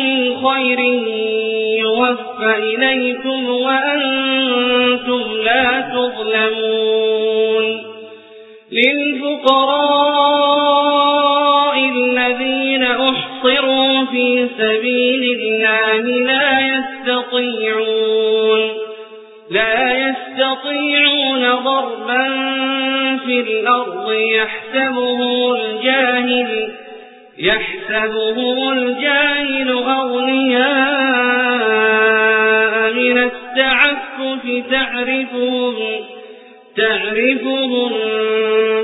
من خير يوفى إليكم وأنتم لا تظلمون للفقراء الذين أحصروا في سبيل الله لا يستطيعون لا يستطيعون ضربا في الأرض يحسبه الجاهل يحسبهم الجاهل أغنياء من التعفف تعرفهم تعرفهم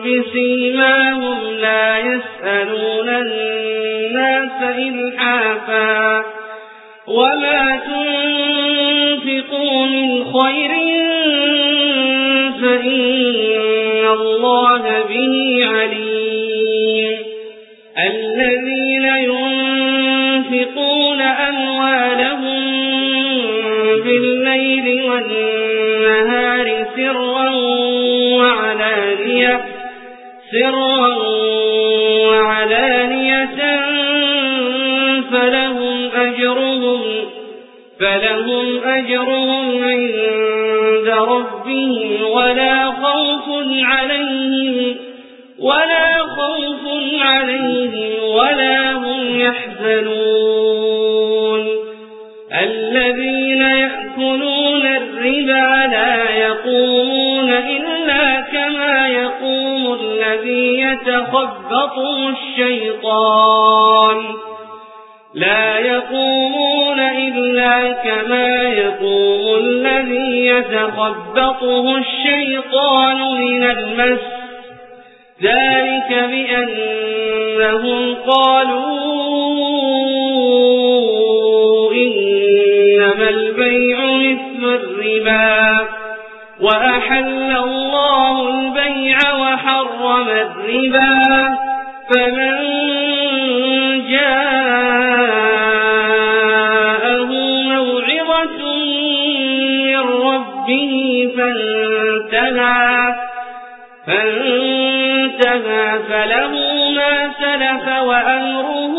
بسيماهم لا يسألون الناس إلحافا. وما تنفقوا من خير فإن الله به عليم الذين ينفقون أموالهم بالليل والنهار سرا وعلانية سرا وعلانية فلهم أجرهم فلهم أجرهم عند ربهم ولا خوف عليهم ولا خوف عليهم ولا هم يحزنون. الذين يأكلون الربا لا يقومون إلا كما يقوم الذي يتخبطه الشيطان. لا يقومون إلا كما يقوم الذي يتخبطه الشيطان من المس ذلك بأنهم قالوا إنما البيع مثل الربا وأحل الله البيع وحرم الربا فمن جاءه موعظة من ربه فانتهى فانتهى فله ما سلف وأمره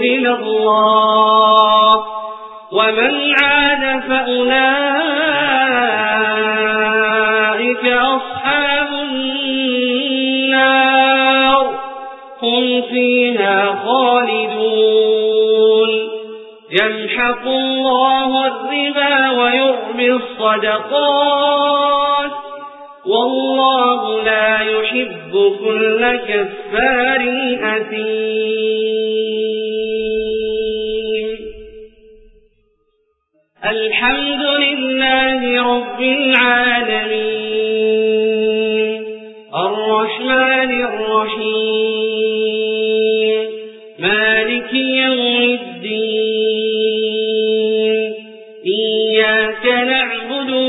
إلى الله ومن عاد فأولئك أصحاب النار هم فيها خالدون يمحق الله الربا ويربي الصدقات والله لا يحب كل كفار أثيم الحمد لله رب العالمين الرحمن الرحيم مالك يوم الدين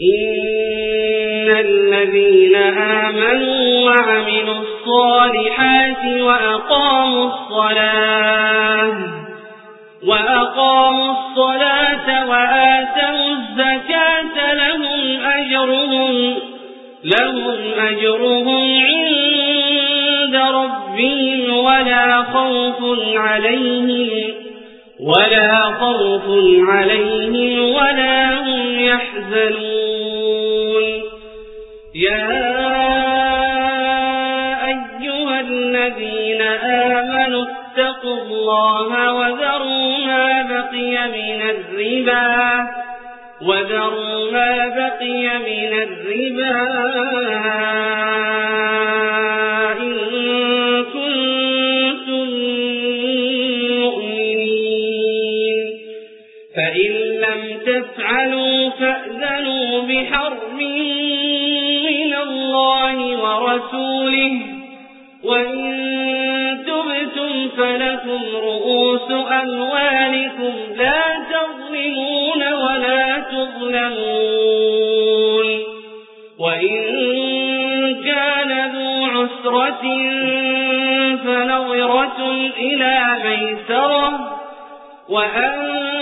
إن الذين آمنوا وعملوا الصالحات وأقاموا الصلاة وأقاموا الصلاة وآتوا الزكاة لهم أجرهم لهم أجرهم عند ربهم ولا خوف عليهم ولا خوف عليهم ولا هم يحزنون. يا الذين آمنوا اتقوا الله وذروا ما بقي من الربا وذروا ما بقي من الربا. إن فإن لم تفعلوا فأذنوا بحرب من الله ورسوله وإن تبتم فلكم رؤوس أموالكم لا تظلمون ولا تظلمون وإن كان ذو عسرة فنظرة إلى ميسرة وأن